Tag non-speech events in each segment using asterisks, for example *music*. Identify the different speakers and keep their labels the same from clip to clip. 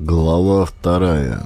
Speaker 1: Глава вторая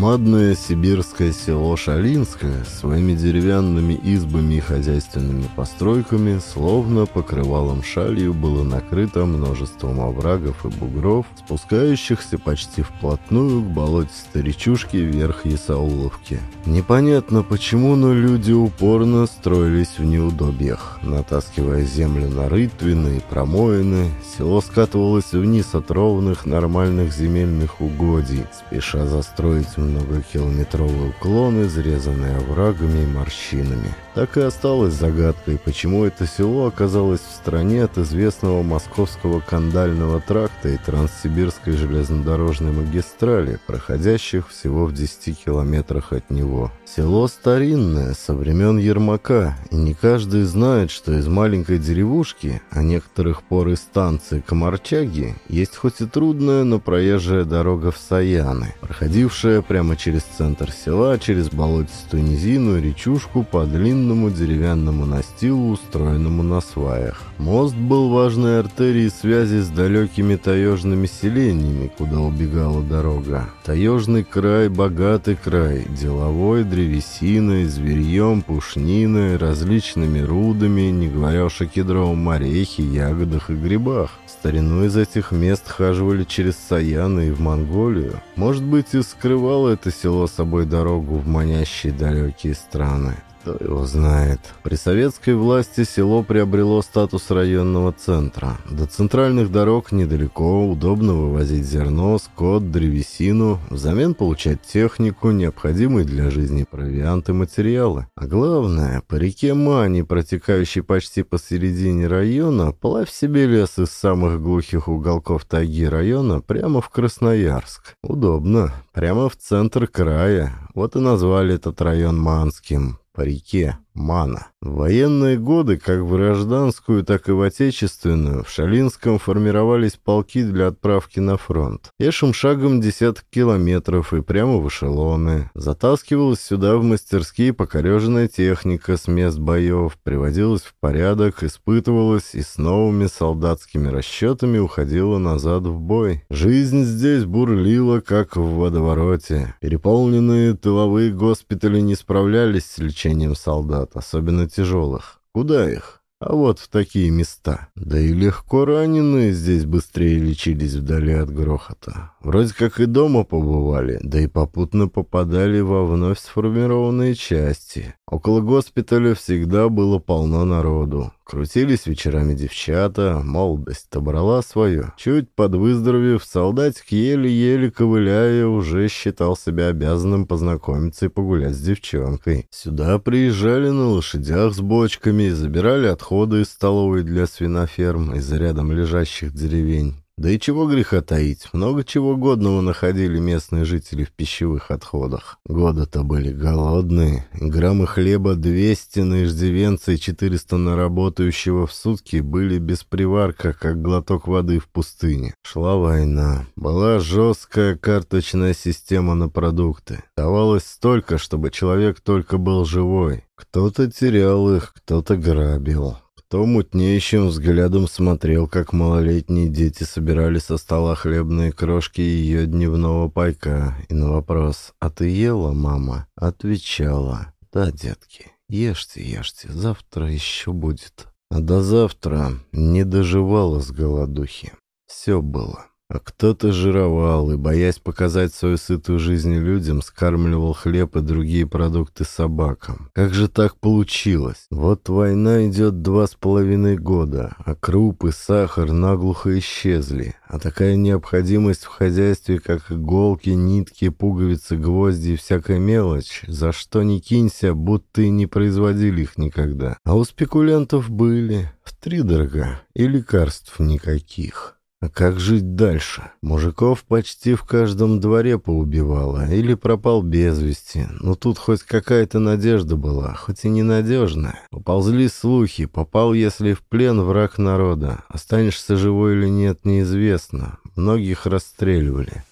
Speaker 1: Громадное сибирское село Шалинское своими деревянными избами и хозяйственными постройками словно покрывалом шалью было накрыто множеством оврагов и бугров, спускающихся почти вплотную к болотистой речушке вверх Ясауловки. Непонятно почему, но люди упорно строились в неудобьях. Натаскивая землю на рытвины и промоины, село скатывалось вниз от ровных нормальных земельных угодий, спеша застроить строить многокилометровые уклоны, изрезанные оврагами и морщинами. Так и осталось загадкой, почему это село оказалось в стране от известного московского кандального тракта и Транссибирской железнодорожной магистрали, проходящих всего в 10 километрах от него. Село старинное, со времен Ермака, и не каждый знает, что из маленькой деревушки, а некоторых пор и станции Комарчаги, есть хоть и трудная, но проезжая дорога в Саяны, проходившая прямо через центр села, через болотистую низину речушку по длинному длинному деревянному настилу, устроенному на сваях. Мост был важной артерией связи с далекими таежными селениями, куда убегала дорога. Таежный край – богатый край, деловой, древесиной, зверьем, пушниной, различными рудами, не говоря уж о кедровом орехе, ягодах и грибах. Старину из этих мест хаживали через Саяны и в Монголию. Может быть, и скрывало это село собой дорогу в манящие далекие страны. Кто его знает. При советской власти село приобрело статус районного центра. До центральных дорог недалеко, удобно вывозить зерно, скот, древесину, взамен получать технику, необходимые для жизни провианты, материалы. А главное, по реке Мани, протекающей почти посередине района, плавь себе лес из самых глухих уголков тайги района прямо в Красноярск. Удобно. Прямо в центр края. Вот и назвали этот район Манским по реке Мана. В военные годы, как в гражданскую, так и в отечественную, в Шалинском формировались полки для отправки на фронт. Пешим шагом десяток километров и прямо в эшелоны. Затаскивалась сюда в мастерские покореженная техника с мест боев, приводилась в порядок, испытывалась и с новыми солдатскими расчетами уходила назад в бой. Жизнь здесь бурлила, как в водовороте. Переполненные тыловые госпитали не справлялись с лечением солдат особенно тяжелых. Куда их? А вот в такие места. Да и легко раненые здесь быстрее лечились вдали от грохота. Вроде как и дома побывали, да и попутно попадали во вновь сформированные части. Около госпиталя всегда было полно народу. Крутились вечерами девчата, молодость-то брала свое. Чуть подвыздоровев, солдатик еле-еле ковыляя уже считал себя обязанным познакомиться и погулять с девчонкой. Сюда приезжали на лошадях с бочками, забирали отходы из столовой для свиноферм из рядом лежащих деревень. Да и чего греха таить, много чего годного находили местные жители в пищевых отходах. Годы-то были голодные, граммы хлеба 200 на иждивенца и 400 на работающего в сутки были без приварка, как глоток воды в пустыне. Шла война. Была жесткая карточная система на продукты. Давалось столько, чтобы человек только был живой. Кто-то терял их, кто-то грабил. То мутнеющим взглядом смотрел, как малолетние дети собирали со стола хлебные крошки ее дневного пайка, и на вопрос «А ты ела, мама?» отвечала «Да, детки, ешьте, ешьте, завтра еще будет». А до завтра не доживала с голодухи. Все было. А кто-то жировал и, боясь показать свою сытую жизнь людям, скармливал хлеб и другие продукты собакам. Как же так получилось? Вот война идет два с половиной года, а крупы, сахар наглухо исчезли. А такая необходимость в хозяйстве, как иголки, нитки, пуговицы, гвозди и всякая мелочь, за что ни кинься, будто и не производили их никогда. А у спекулянтов были втридорога и лекарств никаких. А как жить дальше? Мужиков почти в каждом дворе поубивало или пропал без вести. Но тут хоть какая-то надежда была, хоть и ненадежная. Поползли слухи, попал, если в плен враг народа. Останешься живой или нет, неизвестно. Многих расстреливали.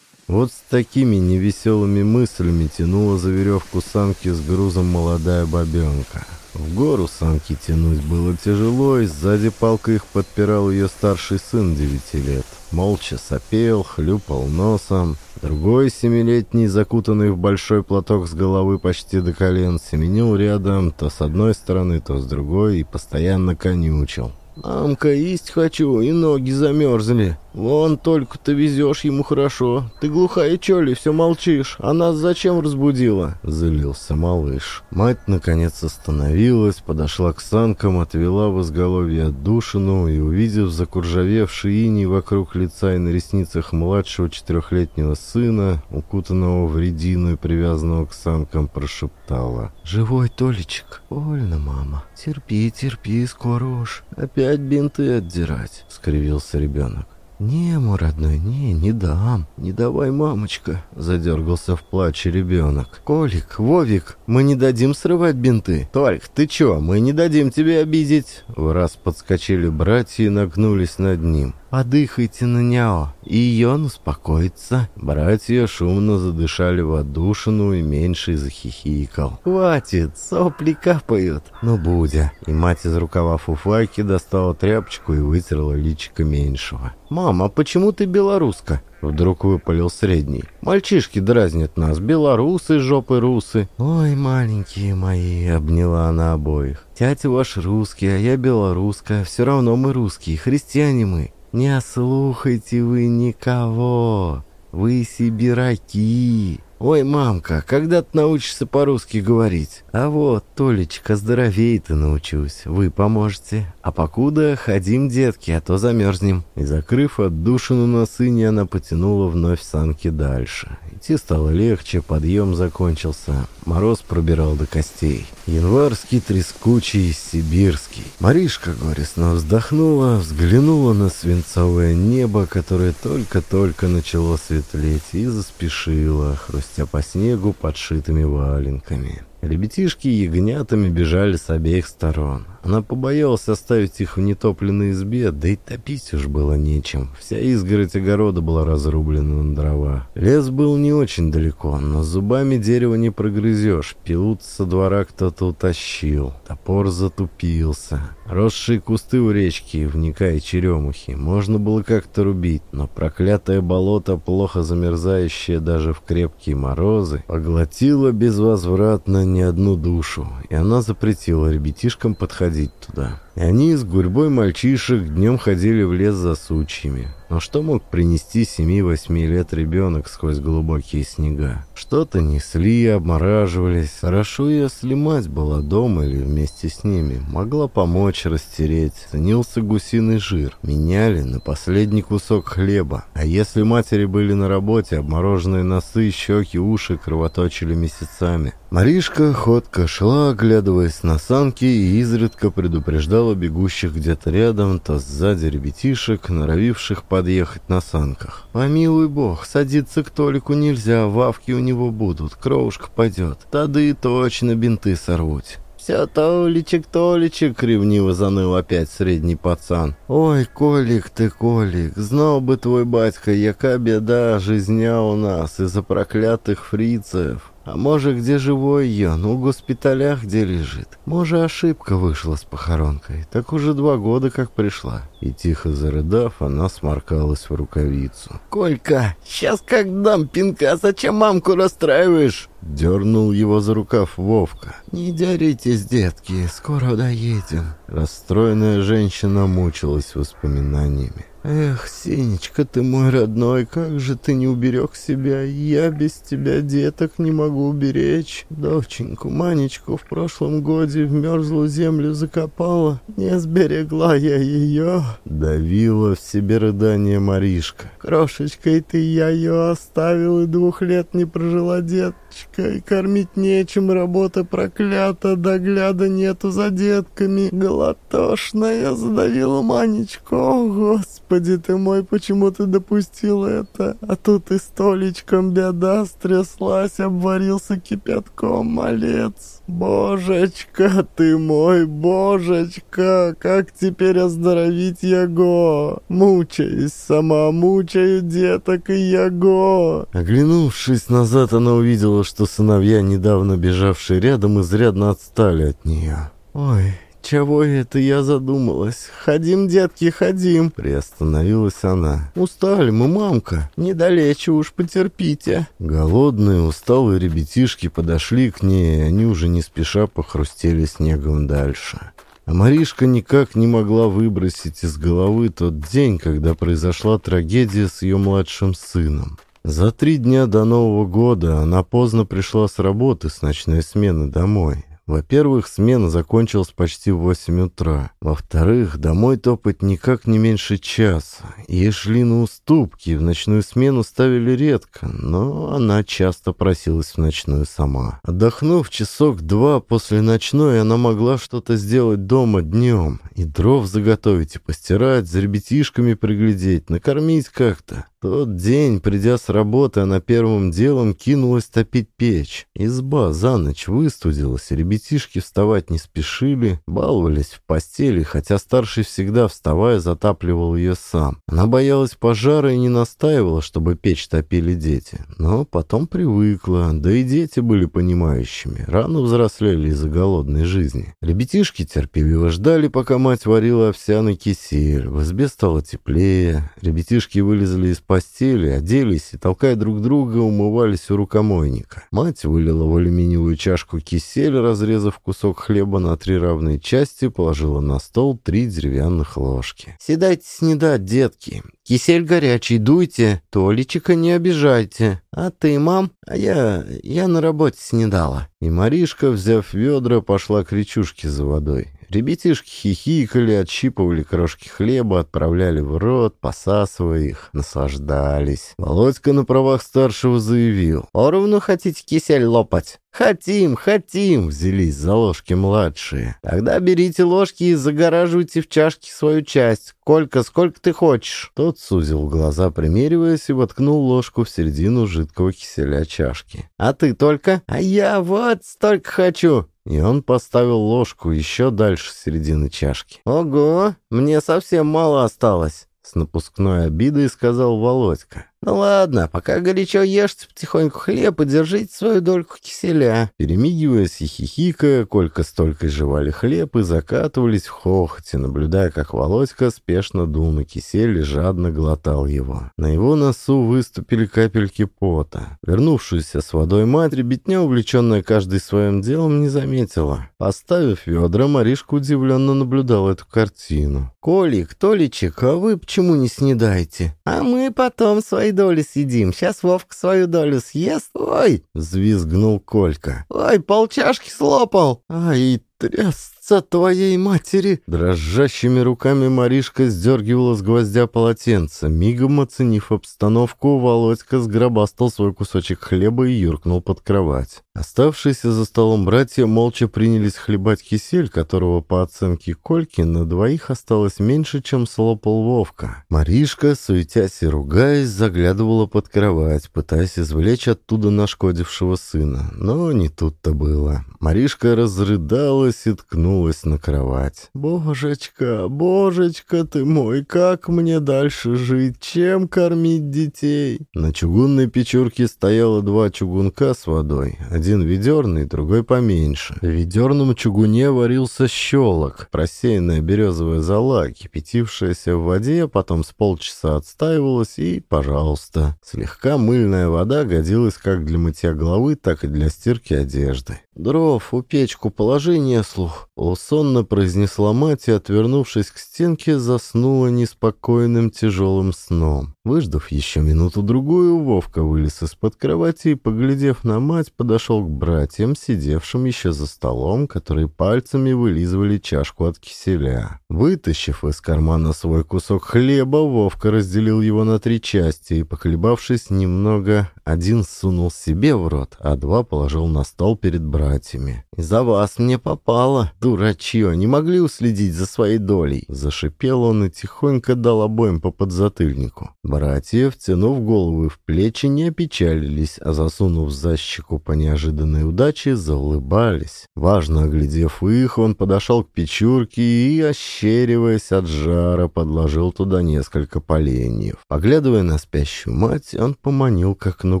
Speaker 1: Вот с такими невеселыми мыслями тянула за веревку санки с грузом молодая бабенка. В гору санки тянуть было тяжело, и сзади палкой их подпирал ее старший сын девяти лет. Молча сопел, хлюпал носом. Другой семилетний, закутанный в большой платок с головы почти до колен, семенил рядом то с одной стороны, то с другой и постоянно конючил. «Мамка, есть хочу, и ноги замерзли. Вон только ты везешь ему хорошо. Ты глухая чё ли, все молчишь? А нас зачем разбудила?» Злился малыш. Мать, наконец, остановилась, подошла к санкам, отвела в изголовье отдушину и, увидев закуржавевший иней вокруг лица и на ресницах младшего четырехлетнего сына, укутанного в редину и привязанного к санкам, прошептала. «Живой Толечек, больно, мама. Терпи, терпи, скоро уж. Опять бинты отдирать», — скривился ребенок. «Не, мой родной, не, не дам. Не давай, мамочка!» Задергался в плаче ребенок. «Колик, Вовик, мы не дадим срывать бинты!» «Толик, ты чё, мы не дадим тебе обидеть!» В раз подскочили братья и нагнулись над ним. «Подыхайте на няо, и он успокоится». Братья шумно задышали в отдушину, и меньший захихикал. «Хватит, сопли капают». «Ну, Будя». И мать из рукава фуфайки достала тряпочку и вытерла личико меньшего. «Мама, почему ты белоруска?» Вдруг выпалил средний. «Мальчишки дразнят нас, белорусы, жопы русы». «Ой, маленькие мои», — обняла она обоих. «Тятя ваш русский, а я белорусская. Все равно мы русские, христиане мы. «Не слухайте вы никого! Вы сибираки!» «Ой, мамка, когда ты научишься по-русски говорить?» «А вот, Толечка, здоровее ты научусь. Вы поможете. А покуда ходим, детки, а то замерзнем». И закрыв отдушину на сыне, она потянула вновь санки дальше. Идти стало легче, подъем закончился. Мороз пробирал до костей. Январский, трескучий, сибирский. Маришка горестно вздохнула, взглянула на свинцовое небо, которое только-только начало светлеть, и заспешила, хрустя по снегу подшитыми валенками. Ребятишки ягнятами бежали с обеих сторон. Она побоялась оставить их в нетопленной избе, да и топить уж было нечем. Вся изгородь огорода была разрублена на дрова. Лес был не очень далеко, но зубами дерево не прогрызешь. Пилут со двора кто-то утащил. Топор затупился. Росшие кусты у речки, вникая черемухи, можно было как-то рубить, но проклятое болото, плохо замерзающее даже в крепкие морозы, поглотило безвозвратно не одну душу, и она запретила ребятишкам подходить туда. Они с гурьбой мальчишек днем ходили в лес за сучьями. Но что мог принести семи-восьми лет ребенок сквозь глубокие снега? Что-то несли, обмораживались. Хорошо, если мать была дома или вместе с ними. Могла помочь растереть. Ценился гусиный жир. Меняли на последний кусок хлеба. А если матери были на работе, обмороженные носы, щеки, уши кровоточили месяцами. Маришка ходко шла, оглядываясь на санки, и изредка предупреждала бегущих где-то рядом, то сзади ребятишек, норовивших подъехать на санках. «Помилуй бог, садиться к Толику нельзя, вавки у него будут, кровушка пойдет. Тады точно бинты сорвуть». «Все, Толичек, Толичек!» — ревниво заныл опять средний пацан. «Ой, Колик ты, Колик, знал бы твой батька, яка беда, жизня у нас из-за проклятых фрицев!» А может, где живой ее? Ну, в госпиталях где лежит? Может, ошибка вышла с похоронкой. Так уже два года как пришла. И тихо зарыдав, она сморкалась в рукавицу. «Колька, сейчас как дам пинка, а зачем мамку расстраиваешь?» Дернул его за рукав Вовка. «Не деритесь, детки, скоро доедем». Расстроенная женщина мучилась воспоминаниями. «Эх, Сенечка, ты мой родной, как же ты не уберег себя, я без тебя деток не могу уберечь. Доченьку, Манечку в прошлом годе в мерзлую землю закопала, не сберегла я ее». Давила в себе рыдание Маришка. «Крошечкой ты я ее оставил и двух лет не прожила деточка, и кормить нечем, работа проклята, догляда нету за детками. Голотошная задавила Манечку, о, Господи!» Господи ты мой, почему ты допустил это? А тут и столечком беда стряслась, обварился кипятком малец. Божечка ты мой, божечка, как теперь оздоровить Яго? Мучаюсь сама, мучаю деток и Яго. Оглянувшись назад, она увидела, что сыновья, недавно бежавшие рядом, изрядно отстали от нее. «Ой, чего это я задумалась? Ходим, детки, ходим!» Приостановилась она. «Устали мы, мамка. Недалече уж потерпите». Голодные, усталые ребятишки подошли к ней, и они уже не спеша похрустели снегом дальше. А Маришка никак не могла выбросить из головы тот день, когда произошла трагедия с ее младшим сыном. За три дня до Нового года она поздно пришла с работы с ночной смены домой. Во-первых, смена закончилась почти в 8 утра. Во-вторых, домой топать никак не меньше часа. Ей шли на уступки, в ночную смену ставили редко, но она часто просилась в ночную сама. Отдохнув часок-два после ночной, она могла что-то сделать дома днем. И дров заготовить, и постирать, за ребятишками приглядеть, накормить как-то. Тот день, придя с работы, она первым делом кинулась топить печь. Изба за ночь выстудилась, ребятишки вставать не спешили, баловались в постели, хотя старший всегда, вставая, затапливал ее сам. Она боялась пожара и не настаивала, чтобы печь топили дети. Но потом привыкла, да и дети были понимающими, рано взрослели из-за голодной жизни. Ребятишки терпеливо ждали, пока мать варила овсяный кисель. В избе стало теплее, ребятишки вылезли из постели, оделись и, толкая друг друга, умывались у рукомойника. Мать вылила в алюминиевую чашку кисель, разрезав кусок хлеба на три равные части, положила на стол три деревянных ложки. «Седайте снедать, детки. Кисель горячий, дуйте, Толичика не обижайте. А ты, мам? А я... я на работе снедала». И Маришка, взяв ведра, пошла к речушке за водой. Ребятишки хихикали, отщипывали крошки хлеба, отправляли в рот, посасывая их, наслаждались. Володька на правах старшего заявил. «Поровну хотите кисель лопать?» «Хотим, хотим!» — взялись за ложки младшие. «Тогда берите ложки и загораживайте в чашке свою часть. Колька, сколько ты хочешь?» Тот сузил глаза, примериваясь, и воткнул ложку в середину жидкого киселя чашки. «А ты только?» «А я вот столько хочу!» И он поставил ложку еще дальше середины чашки. «Ого, мне совсем мало осталось!» С напускной обидой сказал Володька. «Ну ладно, пока горячо ешьте потихоньку хлеб и держите свою дольку киселя». Перемигиваясь и хихикая, Колька столько жевали хлеб и закатывались в хохоте, наблюдая, как Володька спешно дул на кисель и жадно глотал его. На его носу выступили капельки пота. Вернувшуюся с водой мать, ребятня, увлеченная каждый своим делом, не заметила. Поставив ведра, Маришка удивленно наблюдала эту картину. «Колик, Толичек, а вы почему не снедаете?» «А мы потом свои своей доли съедим. Сейчас Вовка свою долю съест. Ой!» — взвизгнул Колька. «Ой, полчашки слопал!» «Ай, тряс!» Отца твоей матери!» Дрожащими руками Маришка сдергивала с гвоздя полотенце. Мигом оценив обстановку, Володька сгробастал свой кусочек хлеба и юркнул под кровать. Оставшиеся за столом братья молча принялись хлебать кисель, которого, по оценке Кольки, на двоих осталось меньше, чем слопал Вовка. Маришка, суетясь и ругаясь, заглядывала под кровать, пытаясь извлечь оттуда нашкодившего сына. Но не тут-то было. Маришка разрыдалась и ткнула опустилась на кровать. «Божечка, божечка ты мой, как мне дальше жить? Чем кормить детей?» На чугунной печурке стояло два чугунка с водой. Один ведерный, другой поменьше. В ведерном чугуне варился щелок, просеянная березовая зола, кипятившаяся в воде, потом с полчаса отстаивалась и, пожалуйста. Слегка мыльная вода годилась как для мытья головы, так и для стирки одежды. «Дров у печку положи, не слух», — полусонно произнесла мать и, отвернувшись к стенке, заснула неспокойным тяжелым сном. Выждав еще минуту-другую, Вовка вылез из-под кровати и, поглядев на мать, подошел к братьям, сидевшим еще за столом, которые пальцами вылизывали чашку от киселя. Вытащив из кармана свой кусок хлеба, Вовка разделил его на три части и, поколебавшись немного, один сунул себе в рот, а два положил на стол перед братьями. «За вас мне попало, дурачье, не могли уследить за своей долей!» Зашипел он и тихонько дал обоим по подзатыльнику. Братья, втянув головы в плечи, не опечалились, а засунув за щеку по неожиданной удаче, заулыбались. Важно оглядев их, он подошел к печурке и, ощериваясь от жара, подложил туда несколько поленьев. Поглядывая на спящую мать, он поманил к окну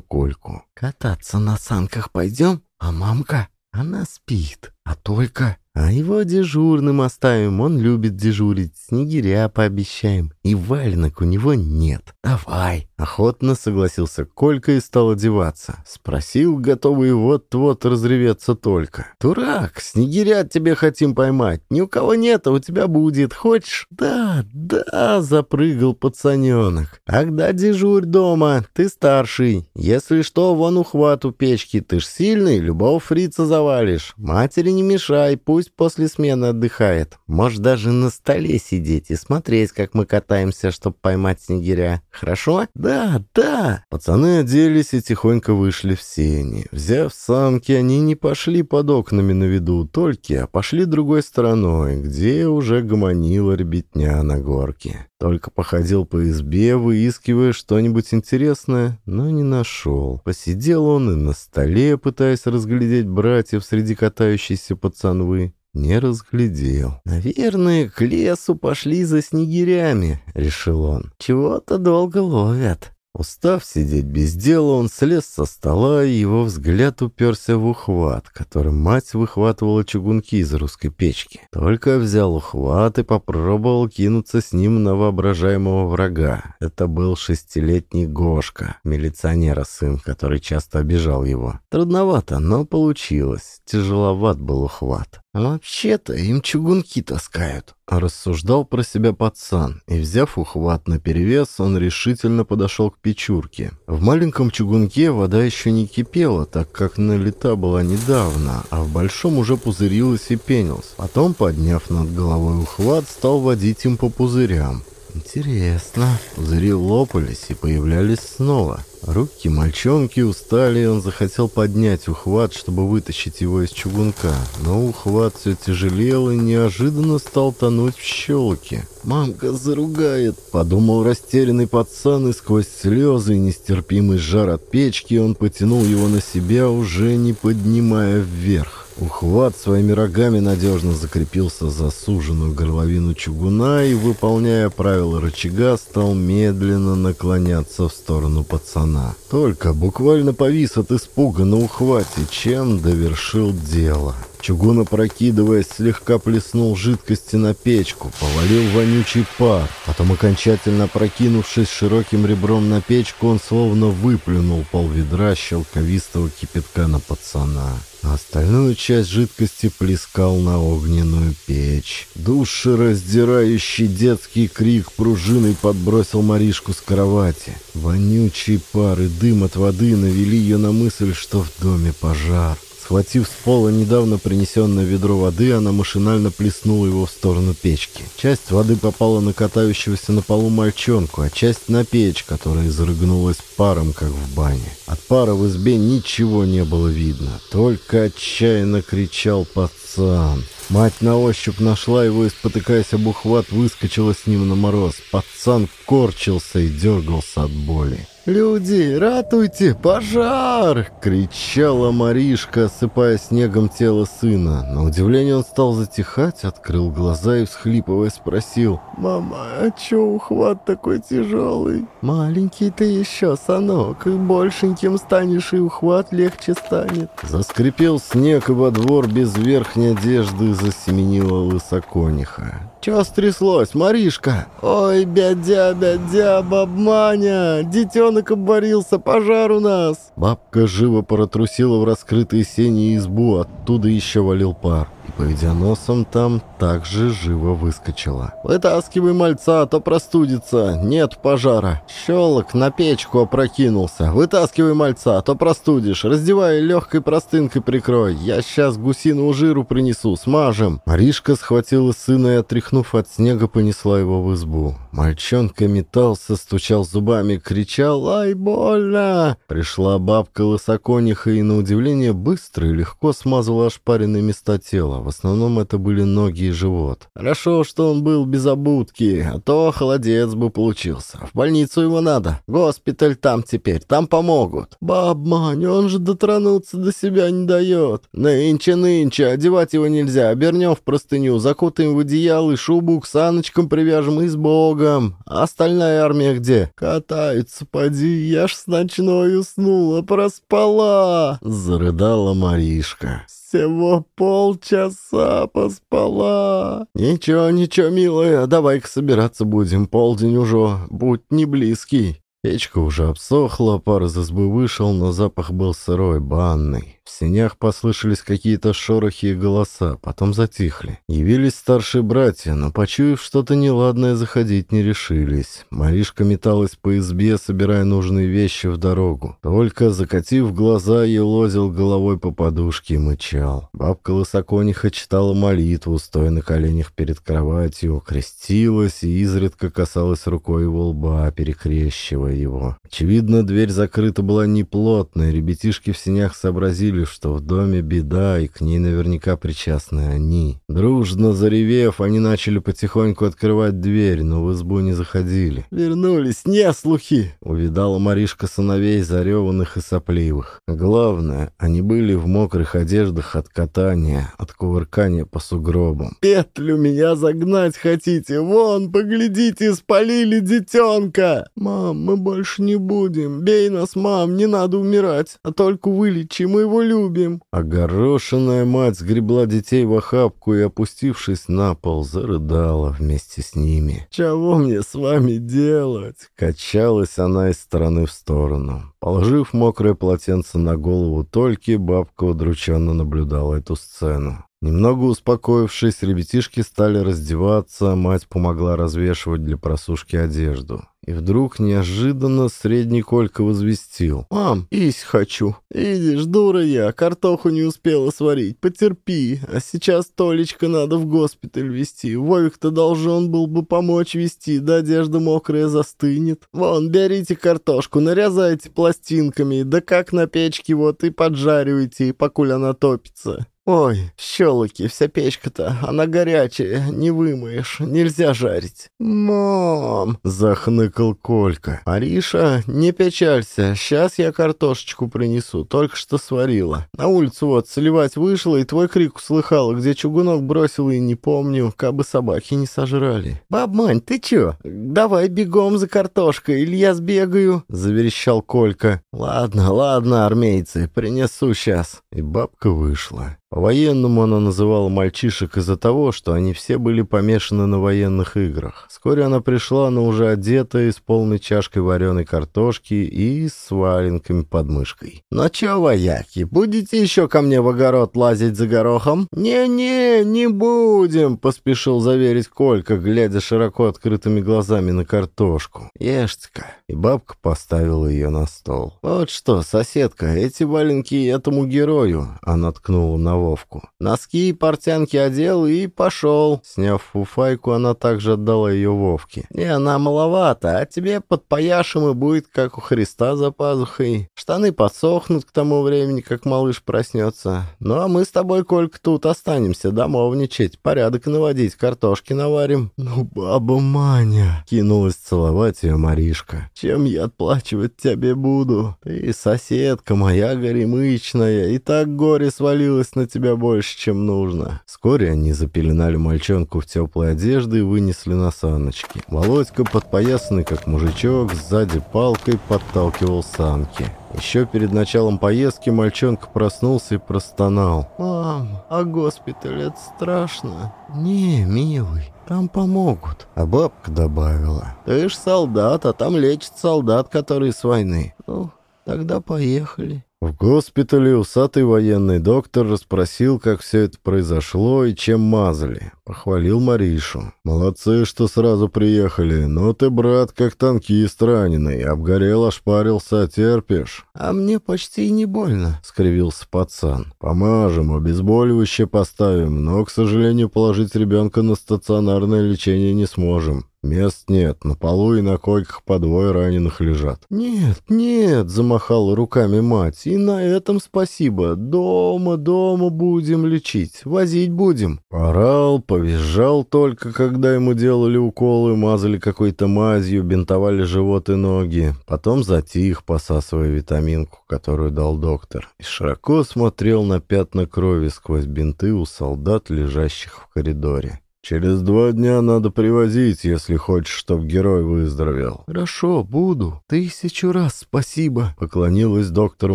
Speaker 1: Кольку. «Кататься на санках пойдем? А мамка? Она спит. А только...» А его дежурным оставим, он любит дежурить, снегиря пообещаем. И валенок у него нет. Давай. Охотно согласился Колька и стал одеваться. Спросил, готовый вот-вот разреветься только. «Дурак, снегиря тебе хотим поймать. Ни у кого нет, а у тебя будет. Хочешь?» «Да, да», — запрыгал пацаненок. «Ага, дежурь дома, ты старший. Если что, вон ухват у печки. Ты ж сильный, любого фрица завалишь. Матери не мешай, пусть после смены отдыхает. Можешь даже на столе сидеть и смотреть, как мы катаемся, чтобы поймать снегиря. Хорошо?» «Да, да!» Пацаны оделись и тихонько вышли в сени. Взяв самки, они не пошли под окнами на виду только, а пошли другой стороной, где уже гомонила ребятня на горке. Только походил по избе, выискивая что-нибудь интересное, но не нашел. Посидел он и на столе, пытаясь разглядеть братьев среди катающейся пацанвы. Не разглядел. «Наверное, к лесу пошли за снегирями», — решил он. «Чего-то долго ловят». Устав сидеть без дела, он слез со стола, и его взгляд уперся в ухват, которым мать выхватывала чугунки из русской печки. Только взял ухват и попробовал кинуться с ним на воображаемого врага. Это был шестилетний Гошка, милиционера сын, который часто обижал его. Трудновато, но получилось. Тяжеловат был ухват. А вообще-то им чугунки таскают. Рассуждал про себя пацан, и, взяв ухват на перевес, он решительно подошел к печурке. В маленьком чугунке вода еще не кипела, так как налита была недавно, а в большом уже пузырилась и пенилась. Потом, подняв над головой ухват, стал водить им по пузырям. Интересно. Пузыри лопались и появлялись снова. Руки мальчонки устали, и он захотел поднять ухват, чтобы вытащить его из чугунка. Но ухват все тяжелел и неожиданно стал тонуть в щелке. «Мамка заругает», — подумал растерянный пацан, и сквозь слезы и нестерпимый жар от печки он потянул его на себя, уже не поднимая вверх. Ухват своими рогами надежно закрепился за суженную горловину чугуна и, выполняя правила рычага, стал медленно наклоняться в сторону пацана. Только буквально повис от испуга на ухвате, чем довершил дело. Чугун, опрокидываясь, слегка плеснул жидкости на печку, повалил вонючий пар. Потом, окончательно опрокинувшись широким ребром на печку, он словно выплюнул пол ведра щелковистого кипятка на пацана. А остальную часть жидкости плескал на огненную печь. Душераздирающий детский крик пружиной подбросил Маришку с кровати. Вонючий пар и дым от воды навели ее на мысль, что в доме пожар. Схватив с пола недавно принесенное ведро воды, она машинально плеснула его в сторону печки. Часть воды попала на катающегося на полу мальчонку, а часть на печь, которая изрыгнулась паром, как в бане. От пара в избе ничего не было видно, только отчаянно кричал пацан. Мать на ощупь нашла его и, спотыкаясь об ухват, выскочила с ним на мороз. Пацан корчился и дергался от боли. «Люди, ратуйте! Пожар!» — кричала Маришка, осыпая снегом тело сына. На удивление он стал затихать, открыл глаза и, всхлипывая, спросил. «Мама, а чё ухват такой тяжелый?» «Маленький ты еще, сынок, и большеньким станешь, и ухват легче станет». Заскрипел снег, и во двор без верхней одежды засеменила лысокониха. «Чё стряслось, Маришка?» «Ой, бядя, бядя, бабманя, дитёнок обварился, пожар у нас!» Бабка живо протрусила в раскрытые сени избу, оттуда еще валил пар поведя носом там, также живо выскочила. «Вытаскивай мальца, а то простудится. Нет пожара. Щелок на печку опрокинулся. Вытаскивай мальца, а то простудишь. Раздевай легкой простынкой прикрой. Я сейчас гусиную жиру принесу, смажем». Маришка схватила сына и, отряхнув от снега, понесла его в избу. Мальчонка метался, стучал зубами, кричал «Ай, больно!». Пришла бабка лысокониха и, на удивление, быстро и легко смазала ошпаренные места тела. В основном это были ноги и живот. Хорошо, что он был без обутки, а то холодец бы получился. В больницу его надо. Госпиталь там теперь, там помогут. Баб, Мань, он же дотронуться до себя не дает. Нынче-нынче, одевать его нельзя. Обернем в простыню, закутаем в одеяло и шубу к саночкам привяжем и с Богом. А остальная армия где? Катается, поди, я ж с ночной уснула, проспала. Зарыдала Маришка. Всего полчаса поспала. Ничего, ничего, милая, давай-ка собираться будем, полдень уже, будь не близкий. Печка уже обсохла, пар из избы вышел, но запах был сырой, банный. В сенях послышались какие-то шорохи и голоса, потом затихли. Явились старшие братья, но, почуяв что-то неладное, заходить не решились. Маришка металась по избе, собирая нужные вещи в дорогу. Только, закатив глаза, елозил головой по подушке и мычал. Бабка Лысокониха читала молитву, стоя на коленях перед кроватью, крестилась и изредка касалась рукой его лба, перекрещивая его. Очевидно, дверь закрыта была неплотная, ребятишки в сенях сообразили, решили, что в доме беда, и к ней наверняка причастны они. Дружно заревев, они начали потихоньку открывать дверь, но в избу не заходили. «Вернулись, не слухи!» — увидала Маришка сыновей, зареванных и сопливых. Главное, они были в мокрых одеждах от катания, от кувыркания по сугробам. «Петлю меня загнать хотите? Вон, поглядите, спалили детенка!» «Мам, мы больше не будем. Бей нас, мам, не надо умирать, а только вылечи, мы его любим». Огорошенная мать сгребла детей в охапку и, опустившись на пол, зарыдала вместе с ними. «Чего мне с вами делать?» Качалась она из стороны в сторону. Положив мокрое полотенце на голову Тольки, бабка удрученно наблюдала эту сцену. Немного успокоившись, ребятишки стали раздеваться, мать помогла развешивать для просушки одежду. И вдруг неожиданно средний Колька возвестил. «Мам, есть хочу. Видишь, дура я, картоху не успела сварить. Потерпи. А сейчас Толечка надо в госпиталь везти. Вовик-то должен был бы помочь везти, да одежда мокрая застынет. Вон, берите картошку, нарезайте пластинками, да как на печке вот и поджаривайте, покуль она топится. «Ой, щелоки, вся печка-то, она горячая, не вымоешь, нельзя жарить». «Мам!» — захныкал Колька. «Ариша, не печалься, сейчас я картошечку принесу, только что сварила. На улицу вот сливать вышла, и твой крик услыхала, где чугунок бросил, и не помню, как бы собаки не сожрали». «Баб Мань, ты чё? Давай бегом за картошкой, или я сбегаю?» — заверещал Колька. «Ладно, ладно, армейцы, принесу сейчас». И бабка вышла. По-военному она называла мальчишек из-за того, что они все были помешаны на военных играх. Вскоре она пришла, но уже одетая, с полной чашкой вареной картошки и с валенками под мышкой. «Ну чё, вояки, будете еще ко мне в огород лазить за горохом?» «Не-не, не будем», — поспешил заверить Колька, глядя широко открытыми глазами на картошку. «Ешьте-ка». И бабка поставила ее на стол. «Вот что, соседка, эти валенки этому герою», — она ткнула на Вовку. Носки и портянки одел и пошел. Сняв фуфайку, она также отдала ее Вовке. «Не, она маловато, а тебе под пояшем и будет, как у Христа за пазухой. Штаны подсохнут к тому времени, как малыш проснется. Ну а мы с тобой, Колька, тут останемся домовничать, порядок наводить, картошки наварим». «Ну, баба Маня!» — кинулась целовать ее Маришка. «Чем я отплачивать тебе буду? Ты соседка моя горемычная, и так горе свалилось на тебя больше, чем нужно». Вскоре они запеленали мальчонку в теплой одежды и вынесли на саночки. Володька, подпоясанный как мужичок, сзади палкой подталкивал санки. Еще перед началом поездки мальчонка проснулся и простонал. «Мам, а госпиталь это страшно?» «Не, милый, там помогут». А бабка добавила. «Ты ж солдат, а там лечат солдат, которые с войны». «Ну, тогда поехали». В госпитале усатый военный доктор расспросил, как все это произошло и чем мазали. Похвалил Маришу. «Молодцы, что сразу приехали, но ты, брат, как танкист раненый, обгорел, ошпарился, терпишь». «А мне почти и не больно», — скривился пацан. «Помажем, обезболивающее поставим, но, к сожалению, положить ребенка на стационарное лечение не сможем. Мест нет, на полу и на койках по двое раненых лежат. «Нет, нет», — замахала руками мать, — «и на этом спасибо. Дома, дома будем лечить, возить будем». Орал, повизжал только, когда ему делали уколы, мазали какой-то мазью, бинтовали живот и ноги. Потом затих, посасывая витаминку, которую дал доктор, и широко смотрел на пятна крови сквозь бинты у солдат, лежащих в коридоре. «Через два дня надо привозить, если хочешь, чтоб герой выздоровел». «Хорошо, буду. Тысячу раз спасибо», — поклонилась доктору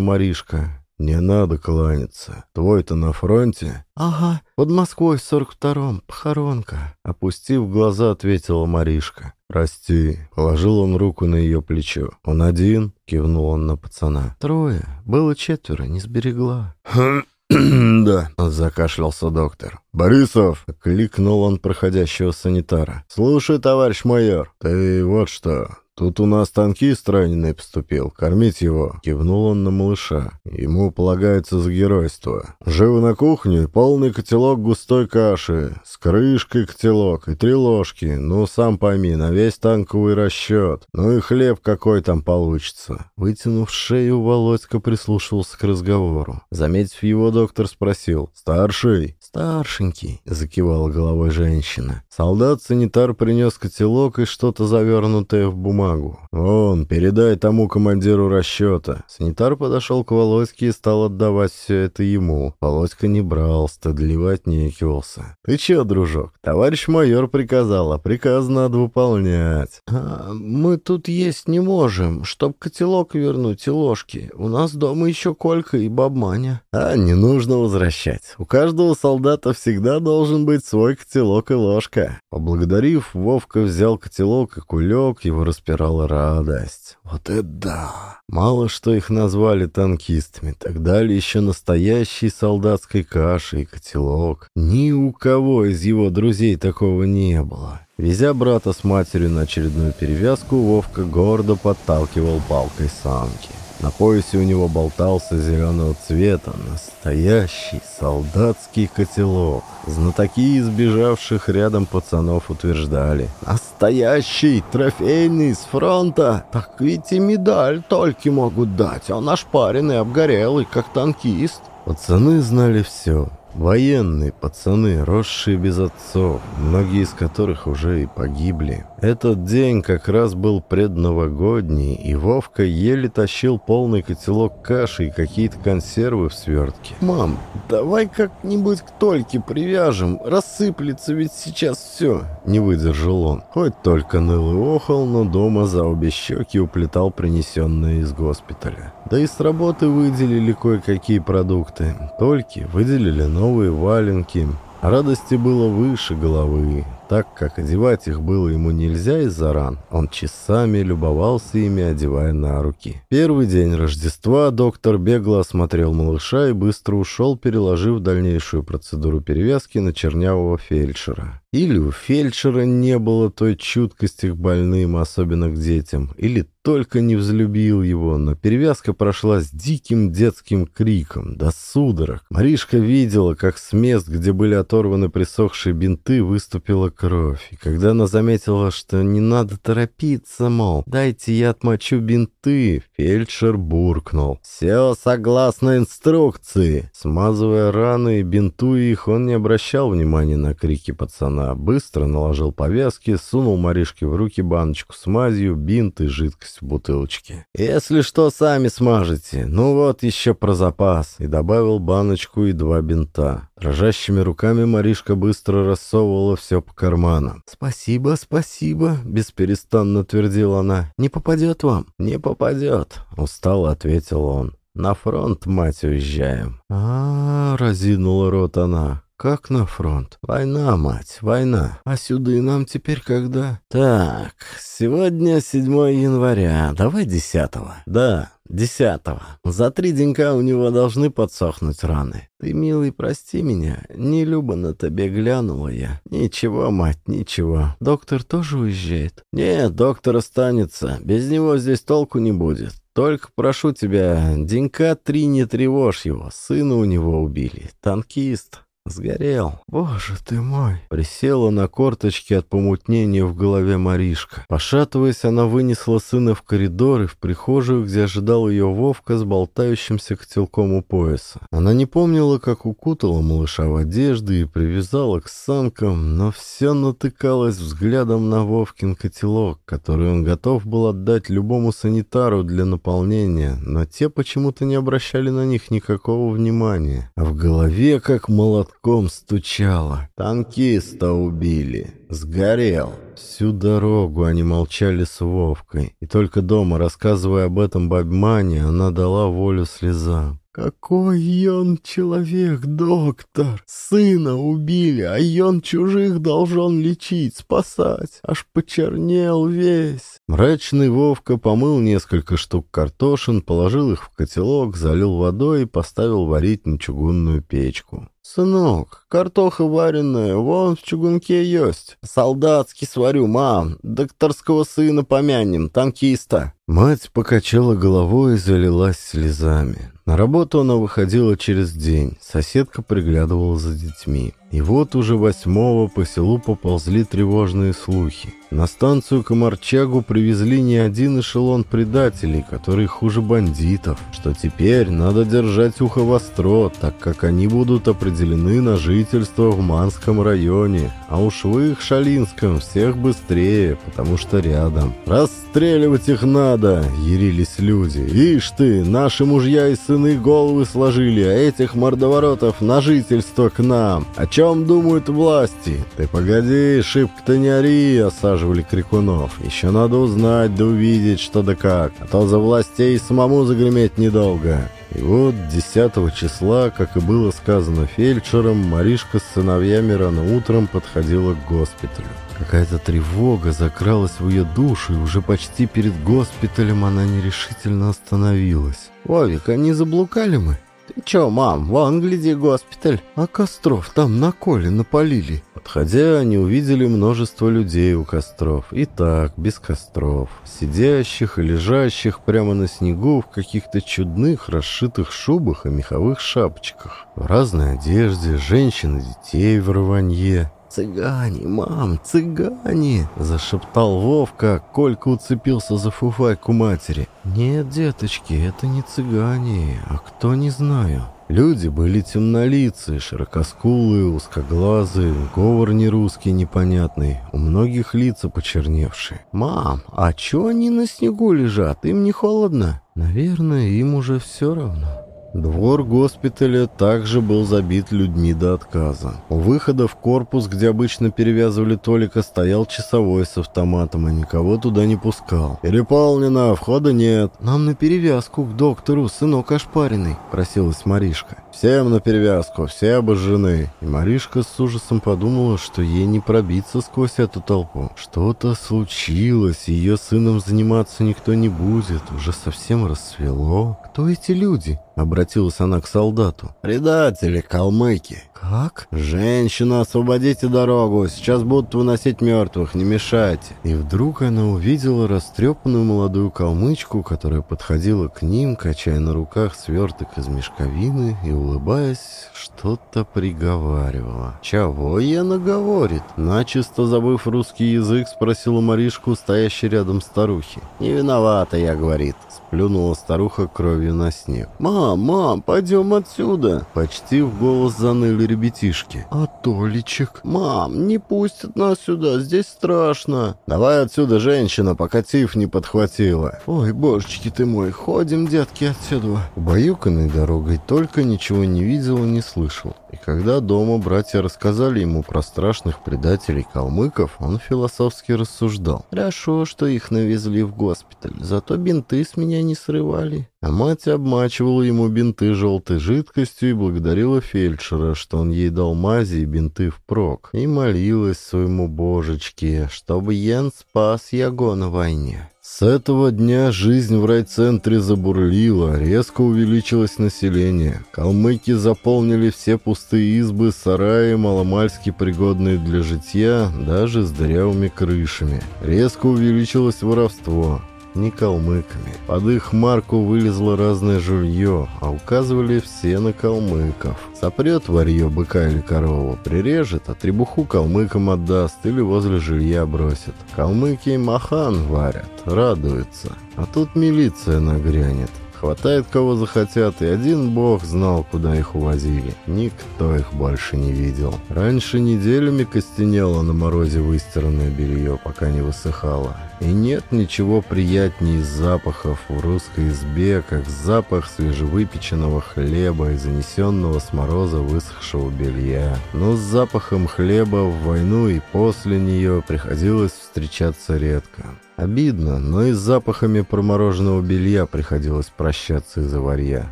Speaker 1: Маришка. «Не надо кланяться. Твой-то на фронте?»
Speaker 2: «Ага, под Москвой в сорок втором, похоронка», — опустив глаза, ответила Маришка.
Speaker 1: «Прости». Положил он руку на ее плечо. «Он один?» — кивнул он на пацана.
Speaker 2: «Трое. Было четверо, не сберегла». *clears throat* *clears throat*
Speaker 1: «Да», — закашлялся доктор. «Борисов!» — кликнул он проходящего санитара. «Слушай, товарищ майор, ты вот что, «Тут у нас танкист раненый поступил. Кормить его!» — кивнул он на малыша. «Ему полагается за геройство. Живо на кухню и полный котелок густой каши. С крышкой котелок и три ложки. Ну, сам пойми, на весь танковый расчет. Ну и хлеб какой там получится». Вытянув шею, Володька прислушивался к разговору. Заметив его, доктор спросил. «Старший?»
Speaker 2: «Старшенький», — закивала головой женщина.
Speaker 1: Солдат-санитар принес котелок и что-то завернутое в бумагу. «Он, передай тому командиру расчета». Санитар подошел к Володьке и стал отдавать все это ему. Володька не брал, стыдливо отнекивался. «Ты че, дружок? Товарищ майор приказал, а приказ надо выполнять».
Speaker 2: А, «Мы тут есть не можем, чтоб котелок вернуть и ложки. У нас дома еще Колька и бабманя».
Speaker 1: «А, не нужно возвращать. У каждого солдата солдата всегда должен быть свой котелок и ложка. Поблагодарив, Вовка взял котелок и кулек, его распирала радость. Вот это да! Мало что их назвали танкистами, так дали еще настоящей солдатской кашей и котелок. Ни у кого из его друзей такого не было. Везя брата с матерью на очередную перевязку, Вовка гордо подталкивал палкой санки. На поясе у него болтался зеленого цвета настоящий солдатский котелок. Знатоки избежавших рядом пацанов утверждали. «Настоящий, трофейный, с фронта! Так ведь и медаль только могут дать, а он ошпаренный, обгорелый, как танкист». Пацаны знали все. Военные пацаны, росшие без отцов, многие из которых уже и погибли. Этот день как раз был предновогодний, и Вовка еле тащил полный котелок каши и какие-то консервы в свертке. «Мам, давай как-нибудь к Тольке привяжем, рассыплется ведь сейчас все!» Не выдержал он. Хоть только ныл и охал, но дома за обе щеки уплетал принесенные из госпиталя. Да и с работы выделили кое-какие продукты. Тольки выделили новые валенки, Радости было выше головы. Так как одевать их было ему нельзя из-за ран, он часами любовался ими, одевая на руки. Первый день Рождества доктор бегло осмотрел малыша и быстро ушел, переложив дальнейшую процедуру перевязки на чернявого фельдшера. Или у фельдшера не было той чуткости к больным, особенно к детям, или только не взлюбил его, но перевязка прошла с диким детским криком, до судорог. Маришка видела, как с мест, где были оторваны присохшие бинты, выступила кровь. И когда она заметила, что не надо торопиться, мол, дайте я отмочу бинты, фельдшер буркнул. «Все согласно инструкции!» Смазывая раны и бинтуя их, он не обращал внимания на крики пацана. Быстро наложил повязки, сунул Маришке в руки баночку с мазью, бинт и жидкость в бутылочке. «Если что, сами смажете. Ну вот еще про запас». И добавил баночку и два бинта. Дрожащими руками Маришка быстро рассовывала все по карманам.
Speaker 2: «Спасибо, спасибо», — бесперестанно твердила она. «Не попадет вам?»
Speaker 1: «Не попадет», — устало ответил он. «На фронт, мать, уезжаем».
Speaker 2: «А-а-а», — разинула рот она. «Как на фронт? Война, мать, война. А сюда и нам теперь когда?»
Speaker 1: «Так, сегодня 7 января. Давай 10 «Да, 10 За три денька у него должны подсохнуть раны.
Speaker 2: Ты, милый, прости меня. Не любо на тебе глянула я. Ничего, мать, ничего. Доктор тоже уезжает?»
Speaker 1: «Нет, доктор останется. Без него здесь толку не будет. Только прошу тебя, денька три не тревожь его. Сына у него убили. Танкист». Сгорел.
Speaker 2: Боже ты мой.
Speaker 1: Присела на корточки от помутнения в голове Маришка. Пошатываясь, она вынесла сына в коридор и в прихожую, где ожидал ее Вовка с болтающимся котелком у пояса. Она не помнила, как укутала малыша в одежды и привязала к санкам, но все натыкалось взглядом на Вовкин котелок, который он готов был отдать любому санитару для наполнения, но те почему-то не обращали на них никакого внимания. А в голове, как молот молотком стучало. Танкиста убили. Сгорел. Всю дорогу они молчали с Вовкой. И только дома, рассказывая об этом бабе Мане, она дала волю слезам. Какой он человек, доктор! Сына убили, а он чужих должен лечить, спасать. Аж почернел весь. Мрачный Вовка помыл несколько штук картошин, положил их в котелок, залил водой и поставил варить на чугунную печку. «Сынок, картоха вареная, вон в чугунке есть. Солдатский сварю, мам. Докторского сына помянем, танкиста». Мать покачала головой и залилась слезами. На работу она выходила через день. Соседка приглядывала за детьми. И вот уже восьмого по селу поползли тревожные слухи. На станцию Комарчагу привезли не один эшелон предателей, которые хуже бандитов, что теперь надо держать ухо востро, так как они будут определены на жительство в Манском районе, а уж в их Шалинском всех быстрее, потому что рядом. «Расстреливать их надо!» — ярились люди. «Ишь ты, наши мужья и сыны головы сложили, а этих мордоворотов на жительство к нам! О чем думают власти? Ты погоди, шибко-то не ори!» — осаживали крикунов. «Еще надо узнать да увидеть, что да как, а то за властей самому загреметь недолго!» И вот 10 числа, как и было сказано фельдшером, Маришка с сыновьями рано утром подходила к госпиталю. Какая-то тревога закралась в ее душу, и уже почти перед госпиталем она нерешительно остановилась. «Вовик, а не заблукали мы?» «Ты чё, мам, вон, гляди, госпиталь!» «А костров там на коле напалили!» Подходя, они увидели множество людей у костров. И так, без костров. Сидящих и лежащих прямо на снегу в каких-то чудных расшитых шубах и меховых шапочках. В разной одежде, женщин и детей в рванье. «Цыгане, мам, цыгане!» — зашептал Вовка, Колька уцепился за фуфайку матери. «Нет, деточки, это не цыгане, а кто, не знаю». Люди были темнолицые, широкоскулые, узкоглазые, говор не русский непонятный, у многих лица почерневшие. «Мам, а чё они на снегу лежат? Им не холодно?» «Наверное, им уже все равно». Двор госпиталя также был забит людьми до отказа. У выхода в корпус, где обычно перевязывали Толика, стоял часовой с автоматом, и никого туда не пускал. «Переполнено, входа нет». «Нам на перевязку к доктору, сынок ошпаренный», — просилась Маришка. «Всем на перевязку, все обожжены». И Маришка с ужасом подумала, что ей не пробиться сквозь эту толпу. Что-то случилось, ее сыном заниматься никто не будет. Уже совсем рассвело. Кто эти люди? Обратилась она к солдату. «Предатели, калмыки!» «Как?» «Женщина, освободите дорогу! Сейчас будут выносить мертвых, не мешайте!» И вдруг она увидела растрепанную молодую калмычку, которая подходила к ним, качая на руках сверток из мешковины и, улыбаясь, что-то приговаривала. «Чего она говорит?» Начисто забыв русский язык, спросила Маришку, стоящей рядом старухи. «Не виновата я», — говорит. Сплюнула старуха кровью на снег. «Мам, мам, пойдем отсюда!» Почти в голос заныли ребятишки. «А Толичек?» «Мам, не пустят нас сюда, здесь страшно!» «Давай отсюда, женщина, пока Тиф не подхватила!» «Ой, божечки ты мой, ходим, детки, отсюда!» Убаюканной дорогой только ничего не видел и не слышал. И когда дома братья рассказали ему про страшных предателей-калмыков, он философски рассуждал. «Хорошо, что их навезли в госпиталь, зато бинты с меня не срывали». А мать обмачивала ему бинты желтой жидкостью и благодарила фельдшера, что он ей дал мази и бинты впрок, и молилась своему божечке, чтобы Йен спас Яго на войне. С этого дня жизнь в райцентре забурлила, резко увеличилось население. Калмыки заполнили все пустые избы, сараи, маломальски пригодные для житья, даже с дырявыми крышами. Резко увеличилось воровство не калмыками. Под их марку вылезло разное жулье, а указывали все на калмыков. Сопрет варье быка или корову, прирежет, а требуху калмыкам отдаст или возле жилья бросит. Калмыки махан варят, радуются. А тут милиция нагрянет. Хватает кого захотят, и один бог знал, куда их увозили. Никто их больше не видел. Раньше неделями костенело на морозе выстиранное белье, пока не высыхало. И нет ничего приятнее запахов в русской избе, как запах свежевыпеченного хлеба и занесенного с мороза высохшего белья. Но с запахом хлеба в войну и после нее приходилось встречаться редко. Обидно, но и с запахами промороженного белья приходилось прощаться из-за варья.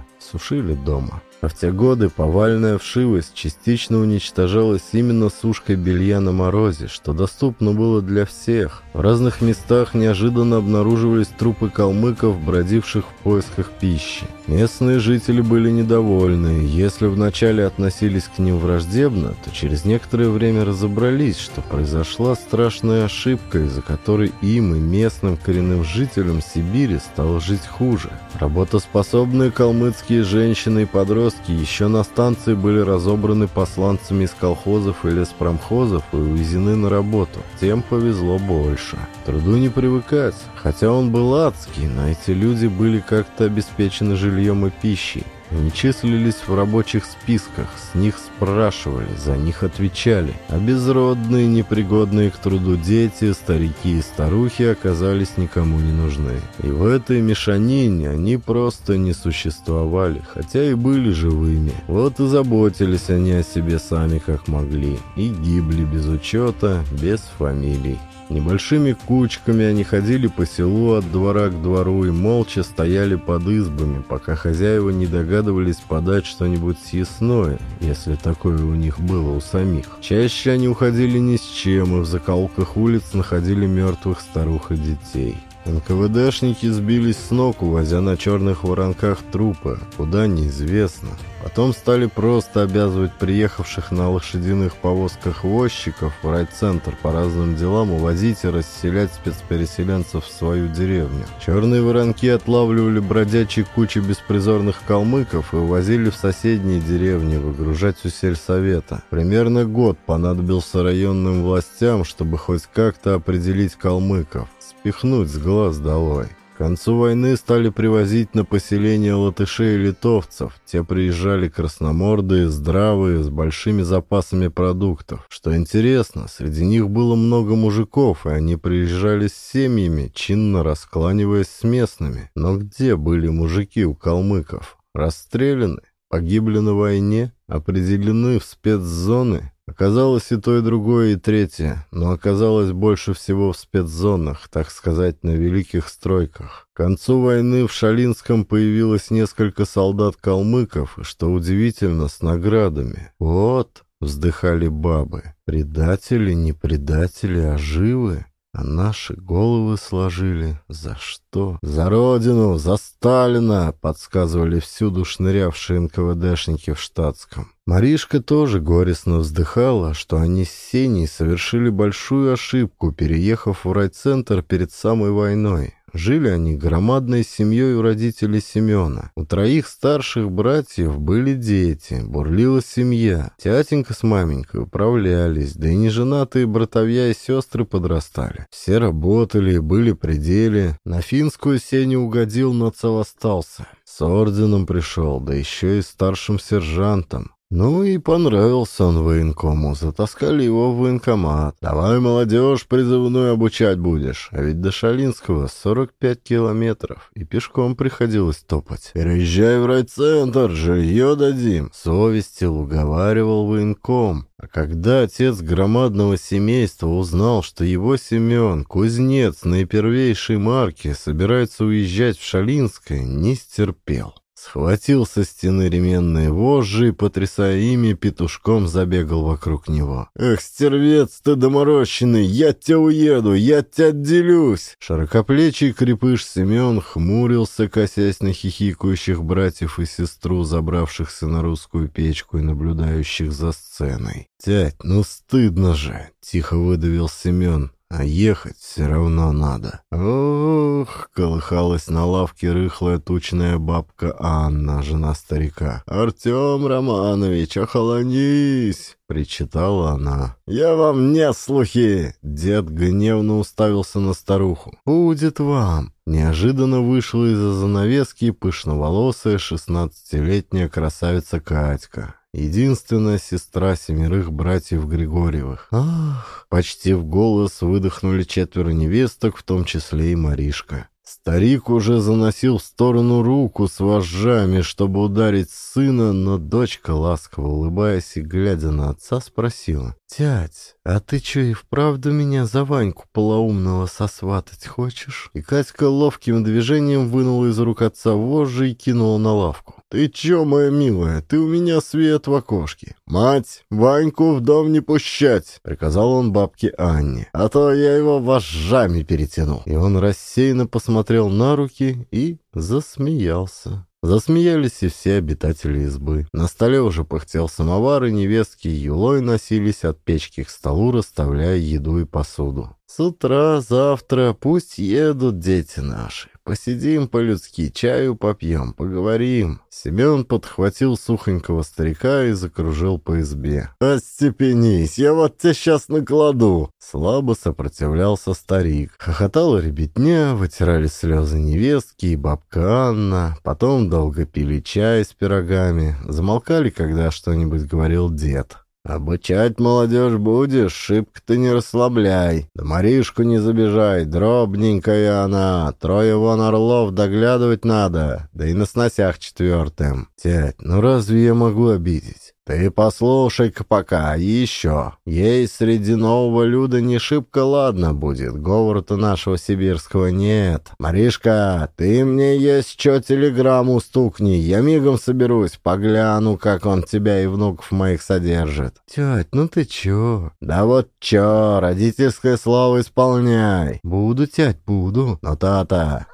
Speaker 1: сушили дома. В те годы повальная вшивость частично уничтожалась именно сушкой белья на морозе, что доступно было для всех. В разных местах неожиданно обнаруживались трупы калмыков, бродивших в поисках пищи. Местные жители были недовольны. Если вначале относились к ним враждебно, то через некоторое время разобрались, что произошла страшная ошибка, из-за которой им и местным коренным жителям Сибири стало жить хуже. Работоспособные калмыцкие женщины и подростки подростки еще на станции были разобраны посланцами из колхозов и леспромхозов и увезены на работу. Тем повезло больше. Труду не привыкать. Хотя он был адский, но эти люди были как-то обеспечены жильем и пищей. Они числились в рабочих списках, с них спрашивали, за них отвечали. А безродные, непригодные к труду дети, старики и старухи оказались никому не нужны. И в этой мешанине они просто не существовали, хотя и были живыми. Вот и заботились они о себе сами как могли. И гибли без учета, без фамилий. Небольшими кучками они ходили по селу от двора к двору и молча стояли под избами, пока хозяева не догадывались подать что-нибудь съестное, если такое у них было у самих. Чаще они уходили ни с чем и в закоулках улиц находили мертвых старух и детей. НКВДшники сбились с ног, увозя на черных воронках трупы, куда неизвестно. Потом стали просто обязывать приехавших на лошадиных повозках возчиков в райцентр по разным делам увозить и расселять спецпереселенцев в свою деревню. Черные воронки отлавливали бродячие кучи беспризорных калмыков и увозили в соседние деревни выгружать у сельсовета. Примерно год понадобился районным властям, чтобы хоть как-то определить калмыков спихнуть с глаз долой. К концу войны стали привозить на поселение латышей и литовцев. Те приезжали красномордые, здравые, с большими запасами продуктов. Что интересно, среди них было много мужиков, и они приезжали с семьями, чинно раскланиваясь с местными. Но где были мужики у калмыков? Расстреляны? Погибли на войне? Определены в спецзоны? Оказалось и то, и другое, и третье, но оказалось больше всего в спецзонах, так сказать, на великих стройках. К концу войны в Шалинском появилось несколько солдат-калмыков, что удивительно, с наградами. «Вот», — вздыхали бабы, — «предатели, не предатели, а живы». А наши головы сложили. За что? За родину, за Сталина, подсказывали всюду шнырявшие НКВДшники в штатском. Маришка тоже горестно вздыхала, что они с Сеней совершили большую ошибку, переехав в райцентр перед самой войной. Жили они громадной семьей у родителей Семена. У троих старших братьев были дети, бурлила семья. Тятенька с маменькой управлялись, да и неженатые братовья и сестры подрастали. Все работали, были при деле. На финскую Сеня угодил, но цел остался. С орденом пришел, да еще и старшим сержантом. Ну и понравился он военкому, затаскали его в военкомат. «Давай, молодежь, призывную обучать будешь». А ведь до Шалинского 45 километров, и пешком приходилось топать. «Переезжай в райцентр, жилье дадим». Совестил, уговаривал военком. А когда отец громадного семейства узнал, что его Семен, кузнец наипервейшей марки, собирается уезжать в Шалинское, не стерпел. Схватил со стены ременные вожжи и, потрясая ими, петушком забегал вокруг него. «Эх, стервец ты доморощенный! Я тебя уеду! Я тебя отделюсь!» Широкоплечий крепыш Семен хмурился, косясь на хихикающих братьев и сестру, забравшихся на русскую печку и наблюдающих за сценой. «Тять, ну стыдно же!» — тихо выдавил Семен а ехать все равно надо. Ох, колыхалась на лавке рыхлая тучная бабка Анна, жена старика. «Артем Романович, охолонись!» — причитала она. «Я вам не слухи!» Дед гневно уставился на старуху. «Будет вам!» Неожиданно вышла из-за занавески пышноволосая шестнадцатилетняя красавица Катька единственная сестра семерых братьев Григорьевых. Ах! Почти в голос выдохнули четверо невесток, в том числе и Маришка. Старик уже заносил в сторону руку с вожжами, чтобы ударить сына, но дочка, ласково улыбаясь и глядя на отца, спросила. «Тять, а ты что, и вправду меня за Ваньку полоумного сосватать хочешь?» И Катька ловким движением вынула из рук отца вожжи и кинула на лавку.
Speaker 2: «Ты чё, моя милая, ты у меня свет в окошке. Мать, Ваньку в дом не пущать!» — приказал он бабке Анне. «А то я его вожжами перетяну». И он рассеянно посмотрел на руки и засмеялся. Засмеялись и все обитатели избы. На столе уже пыхтел самовар, и невестки юлой носились от печки к столу, расставляя еду и посуду. «С утра, завтра пусть едут дети наши. Посидим по-людски, чаю попьем, поговорим». Семен подхватил сухонького старика и закружил по избе. «Остепенись, я вот тебя сейчас накладу!» Слабо сопротивлялся старик. Хохотала ребятня, вытирали слезы невестки и бабка Анна. Потом долго пили чай с пирогами. Замолкали, когда что-нибудь говорил дед. «Обучать молодежь будешь, шибко ты не расслабляй. Да Маришку не забежай, дробненькая она. Трое вон орлов доглядывать надо, да и на сносях четвертым. Тять, ну разве я могу обидеть? «Ты послушай-ка пока, еще. Ей среди нового люда не шибко ладно будет, говора-то нашего сибирского нет. Маришка, ты мне есть что телеграмму стукни, я мигом соберусь, погляну, как он тебя и внуков моих содержит».
Speaker 1: «Тять, ну ты чё?»
Speaker 2: «Да вот чё, родительское слово исполняй».
Speaker 1: «Буду, тять, буду».
Speaker 2: «Ну та-та».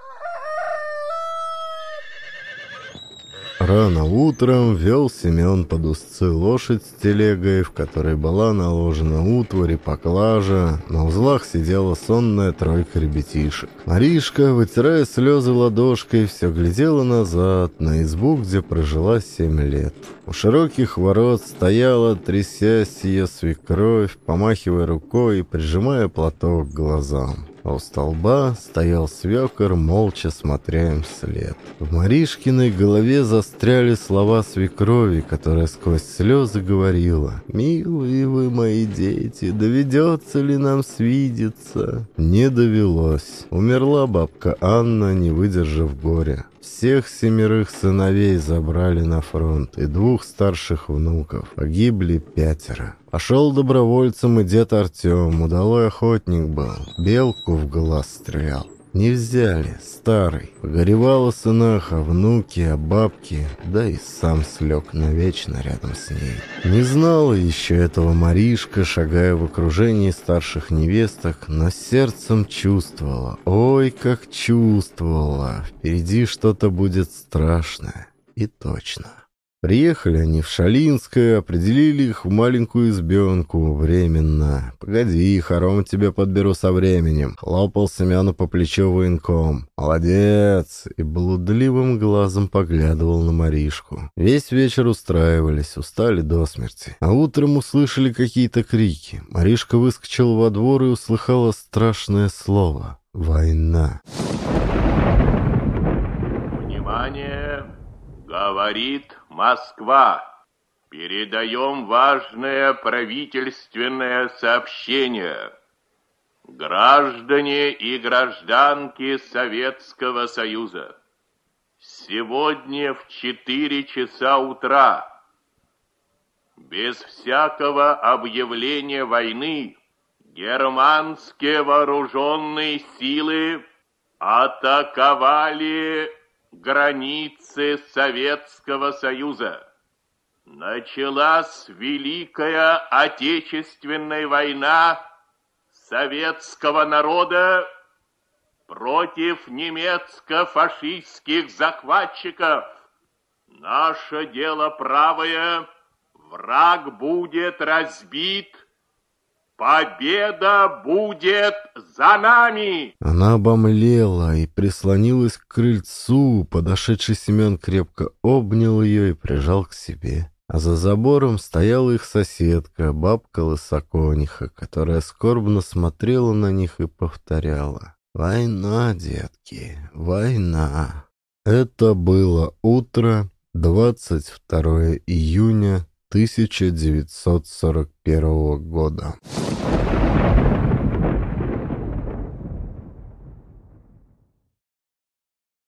Speaker 1: Рано утром вел Семен под узцы лошадь с телегой, в которой была наложена утварь и поклажа. На узлах сидела сонная тройка ребятишек. Маришка, вытирая слезы ладошкой, все глядела назад, на избу, где прожила семь лет. У широких ворот стояла, трясясь ее свекровь, помахивая рукой и прижимая платок к глазам у столба стоял свекор, молча смотря им вслед. В Маришкиной голове застряли слова свекрови, которая сквозь слезы говорила «Милые вы мои дети, доведется ли нам свидеться?» Не довелось. Умерла бабка Анна, не выдержав горя. Всех семерых сыновей забрали на фронт, и двух старших внуков. Погибли пятеро. Пошел добровольцем и дед Артем, удалой охотник был. Белку в глаз стрелял. Не взяли, старый. Погоревал о сынах, о внуке, о бабке, да и сам слег навечно рядом с ней. Не знала еще этого Маришка, шагая в окружении старших невесток, но сердцем чувствовала, ой, как чувствовала, впереди что-то будет страшное. И точно. Приехали они в Шалинское, определили их в маленькую избенку, временно. «Погоди, хором тебе подберу со временем», — хлопал Семену по плечу военком. «Молодец!» — и блудливым глазом поглядывал на Маришку. Весь вечер устраивались, устали до смерти. А утром услышали какие-то крики. Маришка выскочила во двор и услыхала страшное слово — «Война».
Speaker 3: «Внимание!» — говорит Москва. Передаем важное правительственное сообщение. Граждане и гражданки Советского Союза, сегодня в 4 часа утра, без всякого объявления войны, германские вооруженные силы атаковали границы Советского Союза. Началась Великая Отечественная война советского народа против немецко-фашистских захватчиков. Наше дело правое, враг будет разбит, Победа будет за нами!»
Speaker 1: Она обомлела и прислонилась к крыльцу. Подошедший Семен крепко обнял ее и прижал к себе. А за забором стояла их соседка, бабка Лысокониха, которая скорбно смотрела на них и повторяла. «Война, детки, война!» Это было утро 22 июня 1941 года.